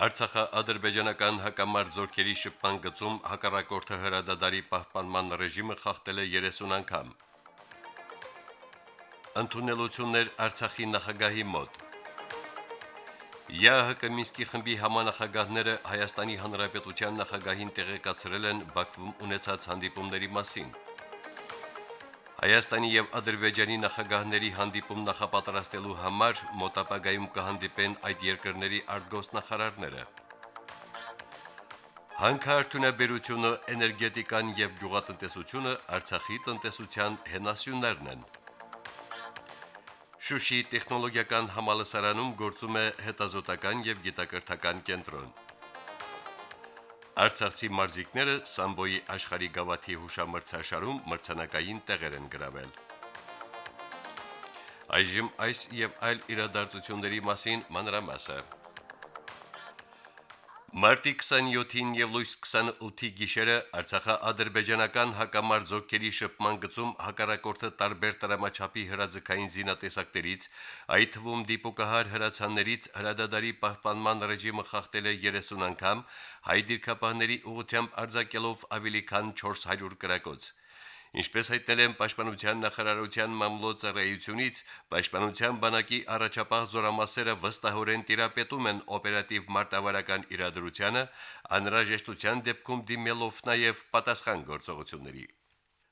Արցախա-ադրբեջանական հակամարտ զորքերի շփման գծում հակառակորդը հրադադարի պահպանման ռեժիմը խախտել է 30 անգամ։ Ընթունելություններ Արցախի նախագահի մոտ։ ԵԱՀԿ Մինսկի խմբի համանախագահները Հայաստանի Հանրապետության նախագահին տեղեկացրել են Բաքվում ունեցած հանդիպումների մասին։ Հայաստանի եւ Ադրբեջանի նախագահների հանդիպում նախապատրաստելու համար մոտապագայում կհանդիպեն այդ երկրների արտգոսնախարարները։ Հանքարդյունաբերությունը, էներգետիկան եւ գյուղատնտեսությունը Արցախի տնտեսության հենասյուներն են։ Շուշի տեխնոլոգիական համալսարանում գործում է հետազոտական եւ գիտակրթական կենտրոն։ Արցախցի մարզիկները Սամբոյի աշխարհի գավաթի հուշամրցաշարում մրցանակային տեղեր են գրավել։ Այժմ այս եւ այլ իրադարձությունների մասին մանրամասը։ Մարտի 27-ին եւ լույս 28-ի գիշերը Արցախա-ադրբեջանական հակամարտ զորքերի շփման գծում հակառակորդը տարբեր տրամաչափի հրաձգային զինատեսակներից, այդ թվում դիպուկահար հրացաններից հրադադարի պահպանման ռեժիմը խախտել է 30 անգամ, հայ դիրքապահների ուղությամբ արձակելով ավելի քան 400 կրակոց։ Ինչպես հայտնել են Պաշտպանության նախարարության մամլոյցարայությունից, Պաշտպանության բանակի առաջապահ զորամասերը վստահորեն տիրապետում են օպերատիվ մարտավարական իրադրությանը, անհրաժեշտության դեպքում դիմելով նաև պատասխան գործողությունների։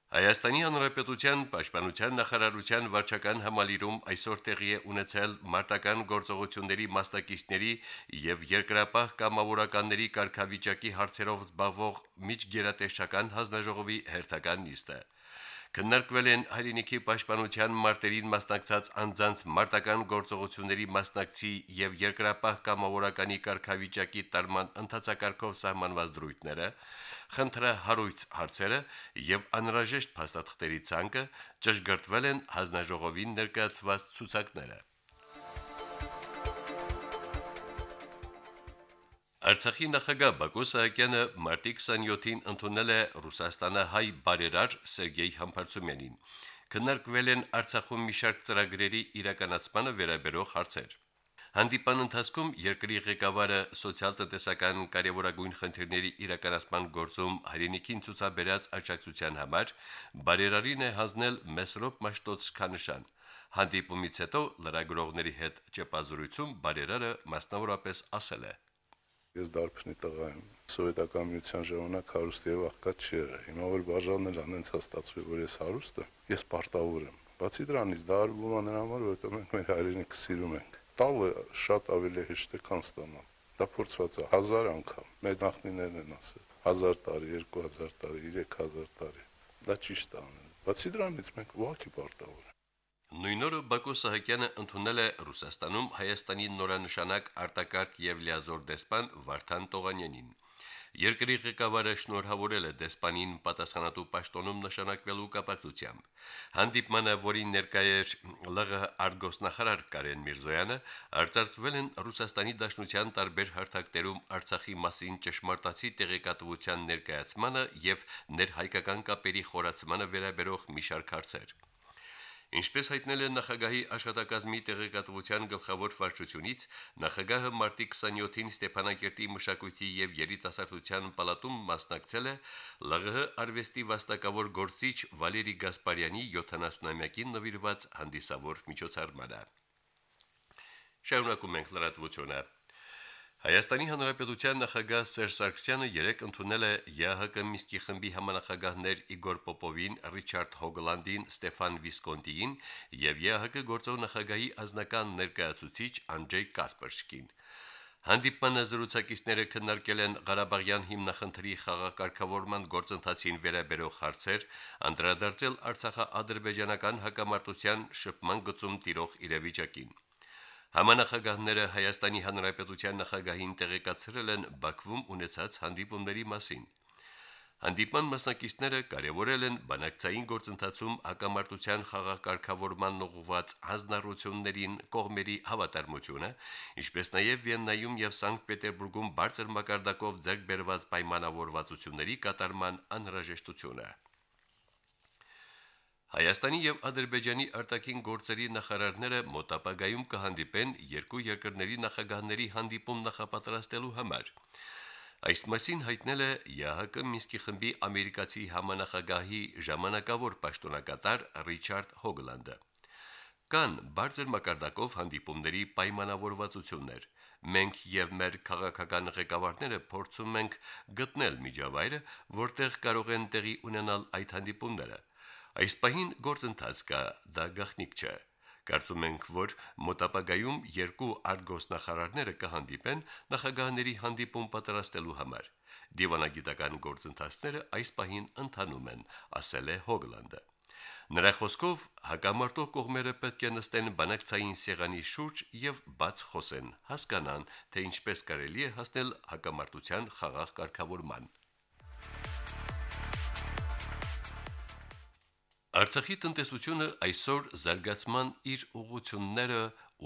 Հայաստանի Հանրապետության Պաշտպանության նախարարության վարչական համալիրում այսօր տեղի է ունեցել մարտական գործողությունների մասնակիցների եւ երկրապահ կամավորականների կարգավիճակի հարցերով զբաղվող միջգերատեսչական հանձնաժողովի հերթական նիստը։ Քննարկվել են հայրենիքի պաշտպանության մարտերին մասնակցած անձանց մարտական գործողությունների մասնակցի եւ երկրապահ կամավորականի կարգավիճակի տարման ընդհանցակարգով սահմանված դրույթները, խնդրը հարույց հարցերը եւ անհրաժեշտ փաստաթղթերի ցանկը ճշգրտվել են հանձնաժողովին ներկայացված ցուցակները։ Արցախի նախագահ Բակո Սահակյանը մարտի 27-ին ընդունել է Ռուսաստանը հայ բարերար Սերգեյ Համբարձումյանին։ Քննարկվել են Արցախում մի շարք ծրագրերի իրականացմանը վերաբերող հարցեր։ Հանդիպան ընթացքում երկրի ղեկավարը սոցիալ-տնտեսական կարևորագույն խնդիրների իրականացման գործում հայրենիքին ցուցաբերած աջակցության համար բարերարին է հանձնել Մեսրոպ Մաշտոց քանշան։ Հանդիպումից հետո լրագրողների հետ ճեպազրույցում բարերարը մասնավորապես ասել է. Ես դարբնի տղա եմ։ Սովետական միության ժամանակ հարուստ եւ աղքատ չի եղել։ Հիմա որ բաժանել անենց հաստատվի, որ ես հարուստ եմ, ես պարտավոր եմ։ Բացի դրանից դա արվում է նրա համար, որովհետեւ մենք մեր հայրենիքը սիրում ենք։ Տալը շատ ավելի հեշտ է, քան ստանալ։ Դա փորձված է 1000 անգամ։ Մեր նախնիներն են ասել. 1000 տարի, 2000 տարի, 3000 տարի։ Դա ճիշտ է անել։ Բացի դրանից մենք ուղղակի պարտավոր Նույն օրը Բակո Սահակյանը ընդունել է Ռուսաստանում Հայաստանի նորանշանակ արտակարգ եւ լիազոր դեսպան Վարդան Տողանյանին։ Երկրի ղեկավարը շնորհավորել է դեսպանին պատասխանատու պաշտոնում նշանակվելու կապակցությամբ։ Հանդիպմանը, որին ներկայ էր ԼՂ արտգոսնախարար Կարեն Միրզոյանը, արձարծվել են Ռուսաստանի Դաշնության տարբեր հարթակներում Արցախի մասին ճշմարտացի տեղեկատվության ներկայացմանը եւ ներհայկական կապերի խորացմանը վերաբերող մի շարք հարցեր։ Ինչպես հայտնել են նախագահի աշխատակազմի տեղեկատվության գլխավոր վարչությունից, նախագահը մարտի 27-ին Ստեփանակերտի մշակույթի եւ երիտասարդության պալատում մասնակցել է ԼՂՀ արվեստի վաստակավոր գործիչ Վալերի Գասպարյանի 70-ամյակին նվիրված հանդիսավոր միջոցառմանը։ Շարունակում ենք լրատվությունը։ Հայաստանի Հանրապետության նախագահ Սերժ Սարգսյանը երեկ ընդունել է ԵԱՀԿ Մինսկի խմբի համանախագահներ Իգոր Պոպովին, Ռիչարդ Հոգլանդին, Ստեփան Վիսկոնտիին եւ ԵԱՀԿ գործող նախագահի ազնական ներկայացուցիչ Անջեյ Կասպերշկին։ Հանդիպմանը զրուցակիցները քննարկել են Ղարաբաղյան հիմնախնդրի խաղակարգավորման գործընթացին վերաբերող հարցեր, անդրադարձել Արցախա-ադրբեջանական հակամարտության շփման գծում տիրող իրավիճակին։ Համանախագահները Հայաստանի Հանրապետության նախագահին տեղեկացրել են Բաքվում ունեցած հանդիպումների մասին։ Հանդիպման մասնակիցները կարևորել են բանակցային գործընթացում հակամարտության խաղակարգավորման ուղղված հանձնառություններին կողմերի հավատարմությունը, ինչպես նաև Վիեննայում եւ Սանկտ Պետերբուրգում բարձր մակարդակով ձեռք բերված պայմանավորվածությունների կատարման անհրաժեշտությունը։ Հայաստանի եւ Ադրբեջանի արտաքին գործերի նախարարները մոտապագայում կհանդիպեն երկու երկրների նախագահների հանդիպում նախապատրաստելու համար։ Այս մասին հայտնել է ԵԱՀԿ Մինսկի խմբի ամերիկացի համանախագահի ժամանակավոր պաշտոնակատար Ռիչարդ Հոգլանդը։ Կան բարձր մակարդակով հանդիպումների պայմանավորվածություններ։ Մենք եւ մեր քաղաքական ղեկավարները փորձում ենք գտնել միջավայրը, որտեղ կարող են տեղի ունենալ այդ հանդիպումները։ Այս պահին գործընթաց կա, դա գաղտնիք չէ։ Կարծում ենք, որ մոտապագայում երկու արտգոսնախարարները կհանդիպեն նախագահների հանդիպում պատրաստելու համար։ Դիվանագիտական գործընթացները այս պահին ընթանում են, ասել է Հոգլանդը։ Նրա խոսքով հակամարտող կողմերը պետք է նստեն բանակցային սեղանի շուրջ եւ բաց խոսեն, հասկանան, թե ինչպես կարելի է հասնել հակամարտության խաղաղ կարգավորման։ Արցախի տնտեսությունը այսօր զարգացման իր ուղությունները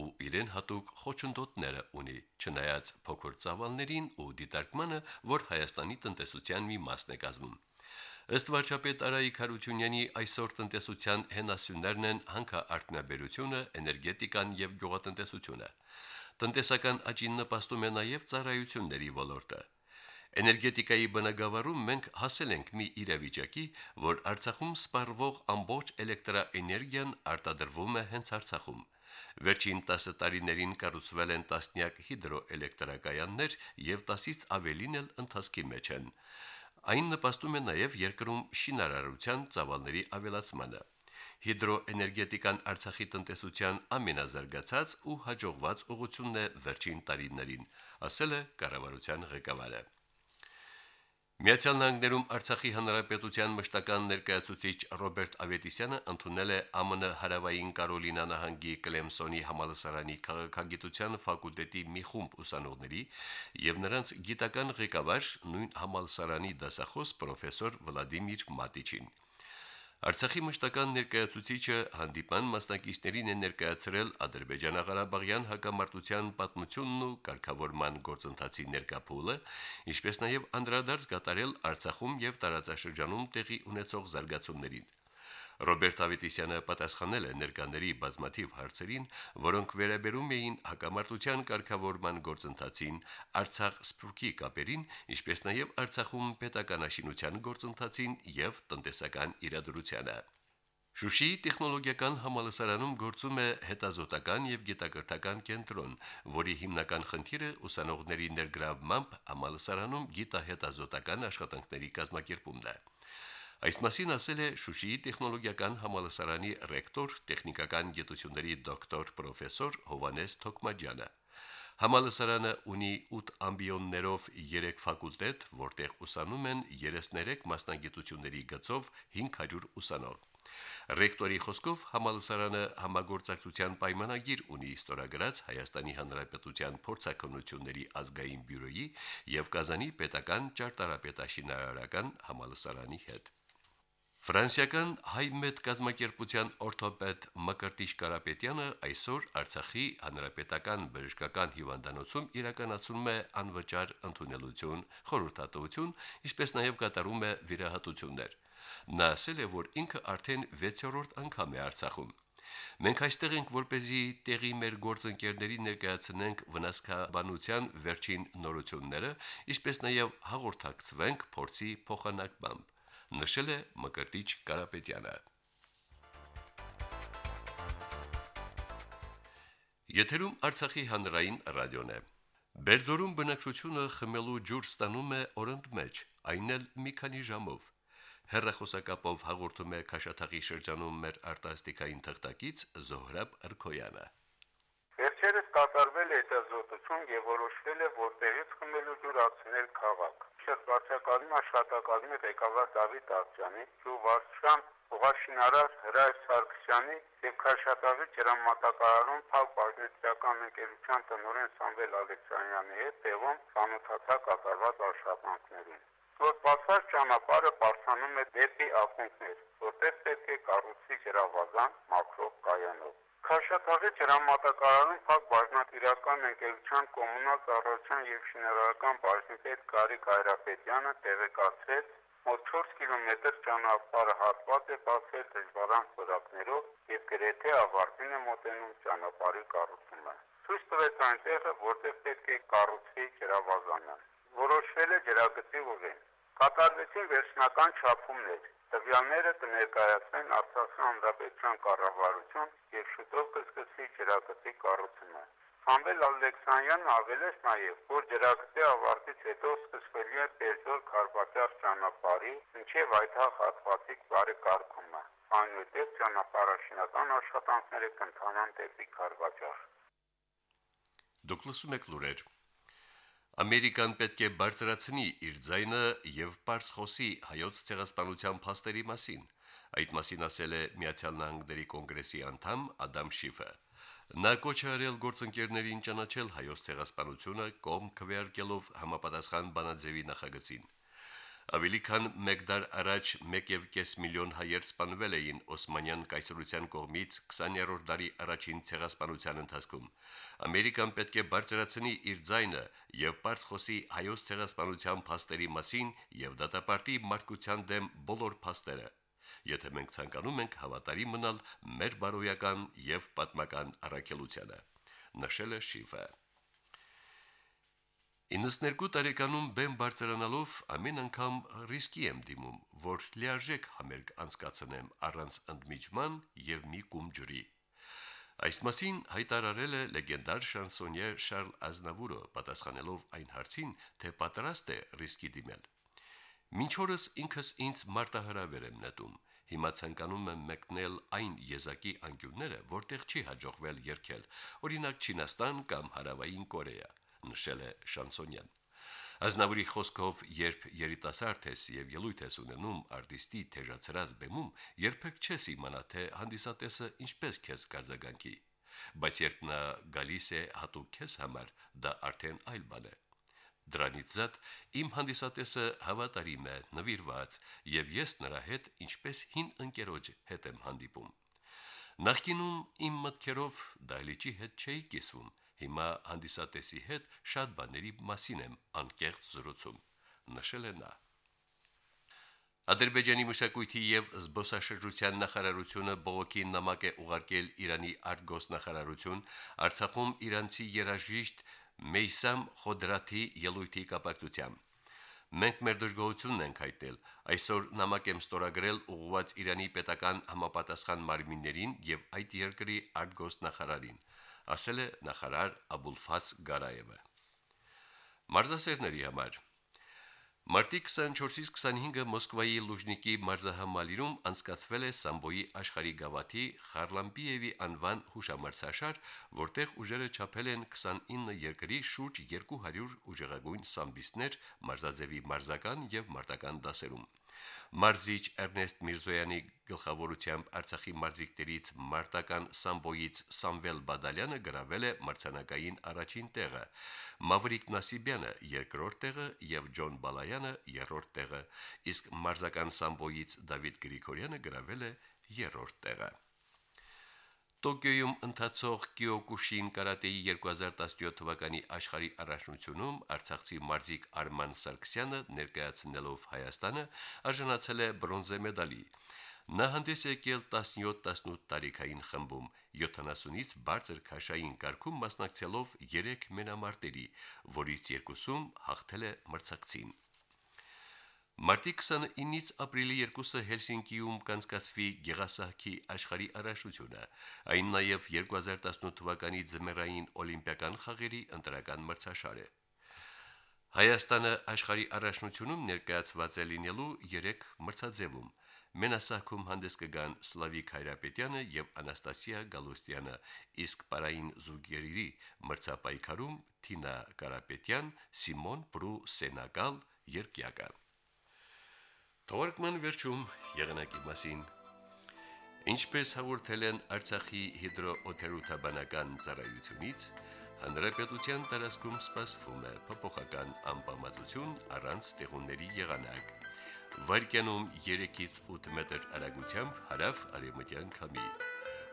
ու իրեն հատուկ խոչընդոտները ունի, չնայած փոքր ծավալներին ու դիտարկմանը, որ Հայաստանի տնտեսության մի մասն է կազմում։ Ըստ վարչապետ Արայիկ Հարությունյանի այսօր տնտեսության հենասյուներն են հանքարտնաբերությունը, էներգետիկան եւ գյուղատնտեսությունը։ Տնտեսական աճին նպաստում է նաեւ ծառայությունների ոլորտը։ Էներգետիկայի բնագավառում մենք հասել ենք մի իրավիճակի, որ Արցախում սպառվող ամբողջ էլեկտրաէներգիան արտադրվում է հենց Արցախում։ Վերջին 10 տարիներին կառուցվել են տասնյակ հիդրոէլեկտրակայաններ եւ 10-ից ավելին էլ ընթացքի մեջ են։ Այն նպաստում է նաև երկրում շինարարության ծավալների ավելացմանը։ Հիդրոէներգետիկան Արցախի տնտեսության ամենազարգացած ու հաջողված ուղությունն է վերջին տարիներին, ասել է կառավարության ղեկավարը։ Միացյալ Նահանգներում Արցախի հանրապետության մշտական ներկայացուցիչ Ռոբերտ Ավետիսյանը ընդունել է ԱՄՆ Հարավային Կարոլինա նահանգի Կլեմսոնի համալսարանի քաղաքագիտության ֆակուլտետի մի խումբ ուսանողների եւ նրանց գիտական ղեկավար նույն համալսարանի դասախոս պրոֆեսոր Վլադիմիր Մատիչին։ Արցախի մշտական ներկայացուցիչը հանդիպան մասնակիցներին է ներկայացրել Ադրբեջանա-Ղարաբաղյան հակամարտության պատմությունն ու կարգավորման գործընթացի ներկապուլը, ինչպես նաև անդրադարձ կատարել Արցախում եւ տարածաշրջանում տեղի ունեցող զարգացումներին։ Ռոբերտ Ավետիսյանը պատասխանել է ներկաների բազմաթիվ հարցերին, որոնք վերաբերում էին հակամարտության կարգավորման գործընթացին, Արցախ-Սփյուռքի կապերին, ինչպես նաև Արցախում պետականաշինության գործընթացին եւ տնտեսական իրադրությանը։ Շուշիի տեխնոլոգիական համալսարանում գործում է հետազոտական եւ գիտակրթական կենտրոն, որի հիմնական խնդիրը ուսանողների ներգրավմամբ համալսարանում գիտահետազոտական աշխատանքների կազմակերպումն է։ Այս մասին ասել է Շուշիի տեխնոլոգիական համալսարանի ռեկտոր, տեխնիկական գիտությունների դոկտոր պրոֆեսոր Հովանես Թոքմաջյանը։ Համալսարանը ունի 8 ամբիոններով 3 ֆակուլտետ, որտեղ ուսանում են 33 մասնագիտությունների գծով 500 ուսանող։ Ռեկտորի խոսքով համալսարանը համագործակցության պայմանագիր ունի ստորագրած Հայաստանի Հանրապետության փորձակնությունների ազգային բյուրոյի եւ Կազանի պետական ճարտարապետաշինարարական համալսարանի հետ։ Ֆրանսիական հայմետ կազմակերպության օրթոպեդ Մկրտիչ Կարապետյանը այսօր Արցախի հանրապետական բժշկական հիվանդանոցում իրականացնում է անվճար ընդունելություն, խորհրդատվություն, ինչպես նաև կատարում է վիրահատություններ։ Նա ասել է, որ ինքը արդեն 6-րդ անգամ է Արցախում։ Մենք այստեղ ենք, որպեսզի տեղի մեր գործընկերների ներկայացնենք վնասքաբանության վերջին նորությունները, ինչպես նաև հաղորդակցվենք փորձի փոխանակմամբ նշել է Մկրտիչ Կարապետյանը։ Եթերում Արցախի հանրային ռադիոն է։ Բերձորում բնակչությունը խմելու ջուր ստանում է օրընդ մեջ, այն էլ մի քանի ժամով։ Հերրախոսակապով հաղորդում է Քաշաթաղի շրջանում մեր արտասթիկային թղթակից Զոհրաբ Ըրքոյանը։ Վերջերս կատարվել է հետազոտություն եւ որոշվել է, որ տեղից խմելու ջուր ացնել քաղաք։ Շրջակազմի աշխատակազմի ղեկավար Դավիթ Աղջյանի, Ժուվարշան Ուղաշինարար Հրայր Սարգսյանի եւ Քաշաթաղի ջրամատակարարում Փակ բաժնետական ընկերության տնօրեն Սամվել Ալեքսանյանի հետ տեղում ծանոթացա կատարված աշխատանքներին։ որ բացված ճանապարհը բարձանում է դեպի ակունքներ, որտեղ պետք է կառուցի ջրավազան մաքրող կայանով։ Քաշաթաղի ջրամատակարարում փակ բաժնետիրական ընկերության կոմունալ ծառայության եւ շինարարական բաժնի պետ Գարիկ Հայրապետյանը տեղեկացրեց, որ 4 կիլոմետր ճանապարհը հատված է բացել դժվարան սորակներով եւ գրեթե ավարտին է մոտենում ճանապարհի կառուցումը։ Ցույց տվեց այն տեղը, որտեղ պետք է կառուցվի ջրավազանը։ Որոշվել է ջրագծի ուղին։ Կատարվեցին վերջնական չափումներ։ Տվյալները կներկայացվեն Արցախի հանրապետության կառավարություն եւ շուտով կսկսվի ջրագծի կառուցումը։ Սամվել Ալեքսանյանն ավելեց նաև, որ ջրագծի ավարտից հետո սկսվելու է Պերձոր Խարբաճար ճանապարհի մինչև այդ հատվածի բարեկարգումը։ Այնուհետև ճանապարհաշինական աշխատանքները կընթանան դեպի Խարբաճար։ Դուք լսում եք լուրեր։ Ամերիկան պետք է բարձրացնի իր ձայնը եւ པարս խոսի հայոց ցեղասպանության փաստերի մասին։ Այդ մասին ասել է Միացյալ Նահանգների կոնգրեսի անդամ Ադամ Շիֆը։ Նա կոչ արել գործընկերներին ճանաչել հայոց ցեղասպանությունը կողմ քվեարկելով համապատասխան բանաձևի նախագծին։ Ավելի քան 1 դար առաջ 1.5 միլիոն հայեր սպանվել էին Օսմանյան կայսրության կողմից 20-րդ դարի առաջին ցեղասպանության ընթացքում։ Ամերիկան պետք է բարձրացնի իր ձայնը եւ բարձ խոսի հայոց ցեղասպանության փաստերի մասին եւ դատապարտի մարդկության դեմ բոլոր փաստերը։ Եթե մենք ցանկանում ենք հավատարիմ մնալ մեր բարոյական եւ պատմական առաքելությանը, նշել է Շիֆը։ 92 տարեկանում բեմ բարձրանալով ամեն անգամ ռիսկի եմ դիմում, որ լիարժեք համերգ անցկացնեմ առանց ընդմիջման եւ մի կում ջրի։ Այս մասին հայտարարել է լեգենդար շանսոնյե Շարլ Ազնավուրը, պատասխանելով այն հարցին, թե պատրաստ է ռիսկի դիմել։ Մինչ օրս ինքս ինձ մարտահրավեր եմ նետում։ Հիմա ցանկանում եմ մեկնել այն եզակի անկյունները, որտեղ չի հաջողվել երկել, օրինակ Չինաստան կամ Հարավային Կորեա նշել է Շանսոնյան։ Ազնավուրի խոսքով, երբ երիտասարդ ես եւ ելույթ ես ունենում արտիստի թեժացրած բեմում, երբեք չես իմանա, թե հանդիսատեսը ինչպես քեզ կարձագանքի։ Բայց երբ նա գալիս է հատուկ քեզ համար, դա արդեն այլ բան է։ Դրանից զատ իմ հանդիսատեսը հավատարիմ է, նվիրված, եւ ես նրա հետ ինչպես հին ընկերոջ հետ եմ հանդիպում։ Նախկինում իմ մտքերով դայլիճի հետ չէի կիսվում, Հիմա հանդիսատեսի հետ շատ բաների մասին եմ անկեղծ զրուցում, նշել է նա։ Ադրբեջանի մշակույթի եւ զբոսաշրջության նախարարությունը բողոքի նամակ է ուղարկել Իրանի արտգոսնախարարություն Արցախում իրանցի երաժիշտ Մեյսամ Խոդրաթի ելույթի կապակցությամբ։ Մենք մեր դժգոհությունն ենք հայտնել։ Այսօր նամակ եմ ստորագրել ուղղված Իրանի պետական համապատասխան մարմիններին եւ այդ երկրի արտգոսնախարարին ասել է նախարար Աբուլֆաս Գարայևը։ Մարզասերների համար. Մարտի 24-ից 25-ը Մոսկվայի Լուժնիկի մարզահամալիրում անցկացվել է Սամբոյի աշխարհի գավաթի Խարլամպիևի անվան հուշամարցաշար, որտեղ ուժերը չափել են 29 երկրի շուրջ 200 ուժեղագույն սամբիստներ մարզաձևի մարզական եւ մարտական դասերում։ Մարզիչ Էրնեստ Միրզոյանի գլխավորությամբ Արցախի մարզիկներից մարտական սամբոյից Սամվել Բադալյանը գրավել է մրցանակային առաջին տեղը, Մավրիկ Նասիբյանը երկրորդ տեղը եւ Ջոն Բալայանը երրորդ տեղը, իսկ մարզական սամբոյից Դավիթ Գրիգորյանը գրավել է երրորդ տեղը։ Տոկիոյում ընթացող Կիոկուշին կարատեի 2017 թվականի աշխարհի առաջնությունում Արցախցի մարզիկ Արման Սարգսյանը ներկայացնելով Հայաստանը արժանացել է բրոնզե մեդալի։ Նա հանդես եկել 17-18 տարիքային խմբում 70-ից բարձր քաշային կարգում մասնակցելով 3 մենամարտերի, որից երկուսում հաղթել է մրցակցին։ Մարտի 29-ից ապրիլի 2-ը Հելսինկիում կանցկացվի Գեղասահքի աշխարհի առաջնությունը, այն նաև 2018 թվականի ձմեռային օլիմպիական խաղերի ընտրական մրցաշար է։ Հայաստանը աշխարհի առաջնությունում ներկայացված է լինելու 3 մրցաձևում։ Մենասահքում հանդես կգան Սլավիկ Հայրապետյանը եւ Անաստասիա Գալուստյանը, իսկ պարային զուգերի մրցապայքարում Թինա Կարապետյան, Սիմոն Պրու Սենագալ երկյակը։ Թողարկման վերջում եղանակի մասին Ինչպես հաղորդել են Արցախի հիդրոօթերոթաբանական ծառայությունից, Հանրապետության տարածքում սպասվում է փոփոխական անբավարարություն առանց տեղունների եղանակ։ Վարկյանում 3-ից 8 մետր արագությամբ հարավ արևմտյան քամի։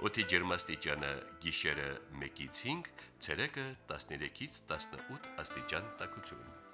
Օդի ջերմաստիճանը գիշերը 1-ից 5, ցերեկը 13-ից 18 աստիճան տաքություն։